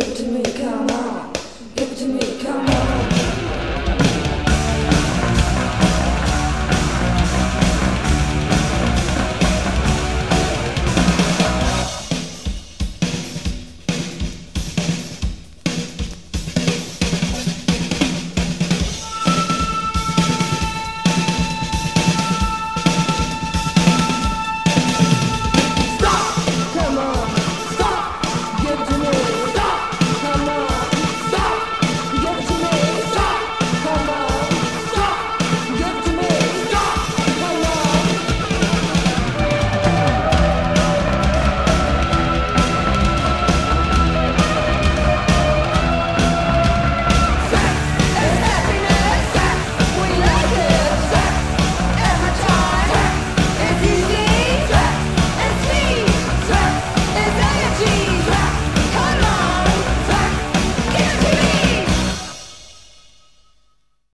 give to me.